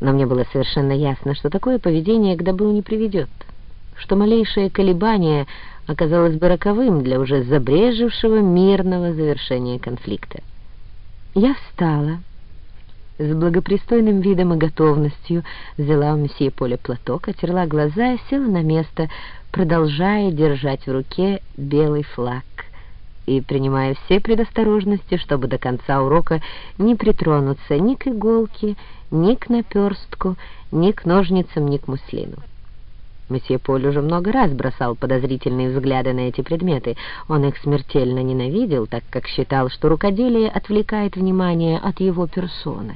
Но мне было совершенно ясно, что такое поведение к добру не приведет, что малейшее колебание оказалось бы роковым для уже забрежевшего мирного завершения конфликта. Я встала, с благопристойным видом и готовностью взяла у месье Поля платок, отерла глаза и села на место, продолжая держать в руке белый флаг и принимая все предосторожности, чтобы до конца урока не притронуться ни к иголке, ни к наперстку, ни к ножницам, ни к муслину. Месье Поль уже много раз бросал подозрительные взгляды на эти предметы. Он их смертельно ненавидел, так как считал, что рукоделие отвлекает внимание от его персоны.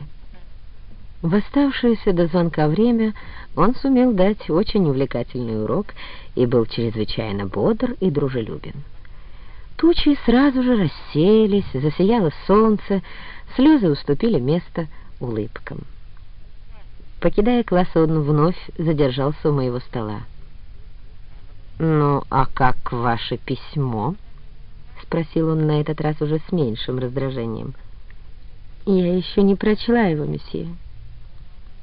В оставшееся до звонка время он сумел дать очень увлекательный урок и был чрезвычайно бодр и дружелюбен. Тучи сразу же рассеялись, засияло солнце, слезы уступили место улыбкам. Покидая класс, он вновь задержался у моего стола. «Ну, а как ваше письмо?» — спросил он на этот раз уже с меньшим раздражением. «Я еще не прочла его, месье».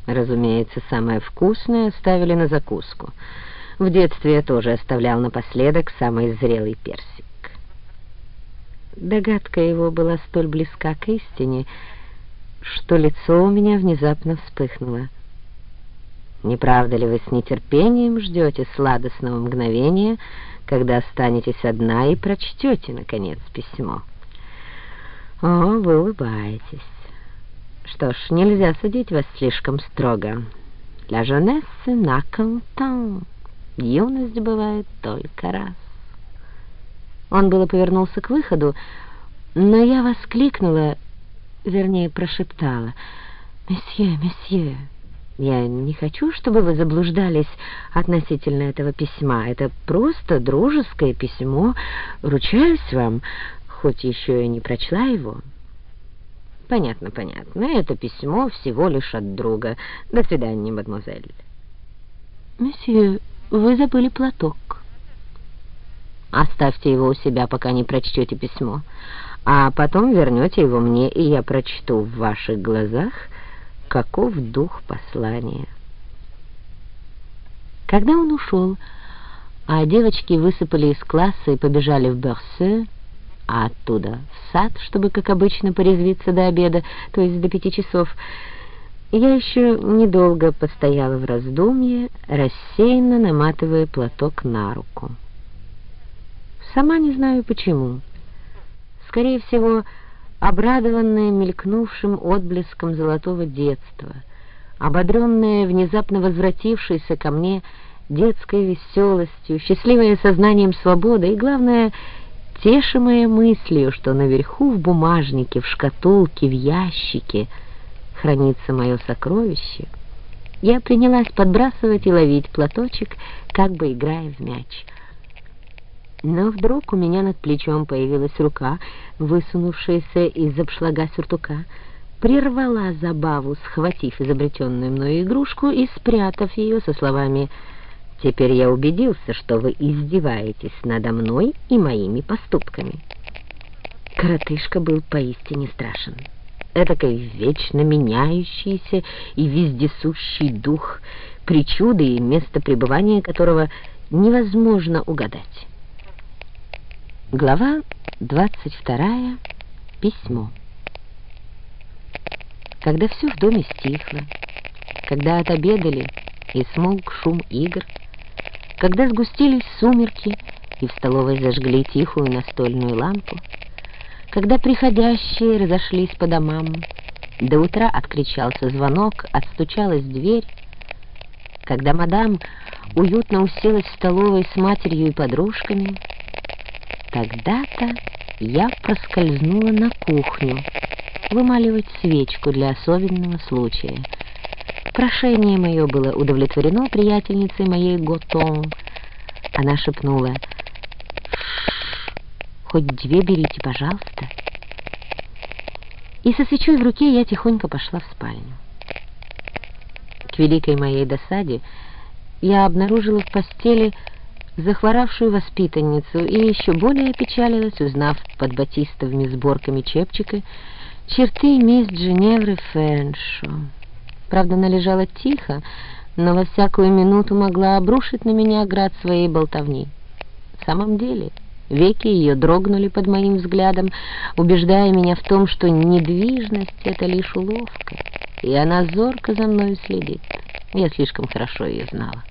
Разумеется, самое вкусное оставили на закуску. В детстве я тоже оставлял напоследок самый зрелый персик. Догадка его была столь близка к истине, что лицо у меня внезапно вспыхнуло. Не правда ли вы с нетерпением ждете сладостного мгновения, когда останетесь одна и прочтете, наконец, письмо? О, вы улыбаетесь. Что ж, нельзя судить вас слишком строго. Jeunesse n'a qu'un temps. Юность бывает только раз. Он было повернулся к выходу, но я воскликнула, вернее, прошептала. «Месье, месье, я не хочу, чтобы вы заблуждались относительно этого письма. Это просто дружеское письмо. Ручаюсь вам, хоть еще и не прочла его». «Понятно, понятно. Это письмо всего лишь от друга. До свидания, мадемуазель». «Месье, вы забыли платок». Оставьте его у себя, пока не прочтете письмо, а потом вернете его мне, и я прочту в ваших глазах, каков дух послания. Когда он ушел, а девочки высыпали из класса и побежали в Берсе, а оттуда в сад, чтобы, как обычно, порезвиться до обеда, то есть до пяти часов, я еще недолго постояла в раздумье, рассеянно наматывая платок на руку. Сама не знаю почему. Скорее всего, обрадованная мелькнувшим отблеском золотого детства, ободренная внезапно возвратившейся ко мне детской веселостью, счастливая сознанием свободы и, главное, тешимая мыслью, что наверху в бумажнике, в шкатулке, в ящике хранится мое сокровище, я принялась подбрасывать и ловить платочек, как бы играя в мяч — но вдруг у меня над плечом появилась рука, высунувшаяся из обшлага сюртука, прервала забаву, схватив изобретенную мною игрушку и спрятав ее со словами «Теперь я убедился, что вы издеваетесь надо мной и моими поступками». Коротышка был поистине страшен. Этакой вечно меняющийся и вездесущий дух, причуды и место пребывания которого невозможно угадать. Глава 22. Письмо. Когда все в доме стихло, когда отобедали и смолк шум игр, когда сгустились сумерки и в столовой зажгли тихую настольную лампу, когда приходящие разошлись по домам, до утра откричался звонок, отстучалась дверь, когда мадам уютно уселась в столовой с матерью и подружками — Тогда-то я проскользнула на кухню вымаливать свечку для особенного случая. Прошение мое было удовлетворено приятельницей моей Готон. Она шепнула, «Хоть две берите, пожалуйста». И со свечой в руке я тихонько пошла в спальню. К великой моей досаде я обнаружила в постели захворавшую воспитанницу и еще более опечалилась, узнав под батистовыми сборками чепчика черты мисс Дженевры Фэншо. Правда, она лежала тихо, но во всякую минуту могла обрушить на меня град своей болтовни. В самом деле, веки ее дрогнули под моим взглядом, убеждая меня в том, что недвижность — это лишь уловка, и она зорко за мной следит. Я слишком хорошо ее знала.